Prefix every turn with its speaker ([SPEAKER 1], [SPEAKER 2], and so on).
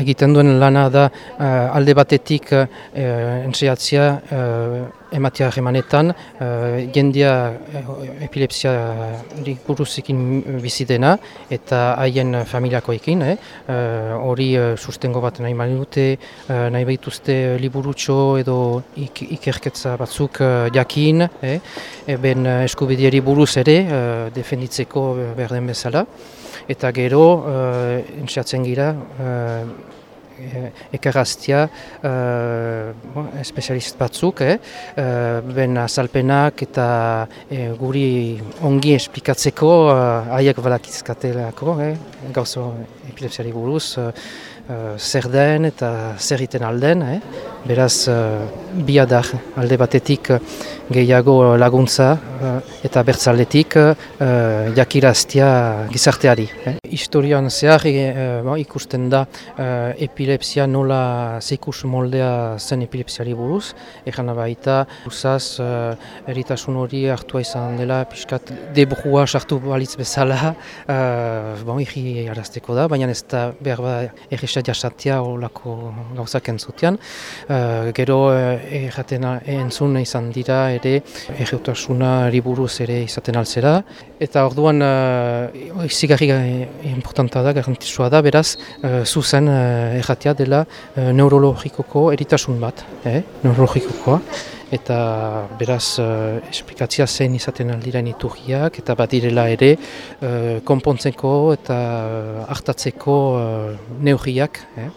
[SPEAKER 1] egiten duen lana da uh, alde batetik uh, entzeatzia uh, ematea emanetan, uh, jendia epilepsia buruzekin bizidena eta haien familiakoekin, hori eh? uh, sustengo bat nahi mani dute, uh, nahi behituzte liburutxo edo ik ikerketza batzuk uh, jakin, eh? eben eskubidieri buruz ere defenditzeko berden bezala eta gero uh, entxeatzen gira uh, ekarraztia uh, bon, espezialist batzuk, eh? uh, ben azalpenak eta guri ongi esplikatzeko haiek uh, balakizkatelako, eh? gauzo epilepsiari buruz, uh, zer den eta zer iten alden, eh? beraz uh, biadar alde batetik gehiago laguntza eta bertzaletik jakiraztia gizarteari. Eh? Historian zehar e, ikusten da epilepsia nola zeikus moldea zen epilepsiari buruz. Egan baita, usaz, eritasun hori hartua izan dela, piskat debrua sartu balitz bezala, bon, irri arazteko da, baina ez da behar ba erresa jasatia olako gauzak entzutean. Gero erraten entzun izan dira ere erreutasuna buruz ere izaten altzera. Eta orduan uh, izigarri importanta da, garantisua da, beraz, uh, zuzen erratia dela uh, neurologikoko eritasun bat, eh? neurologikokoa. Eta beraz, uh, esplikatzia zein izaten aldiren iturriak, eta bat direla ere, uh, konpontzeko eta hartatzeko uh, neurriak. Eh?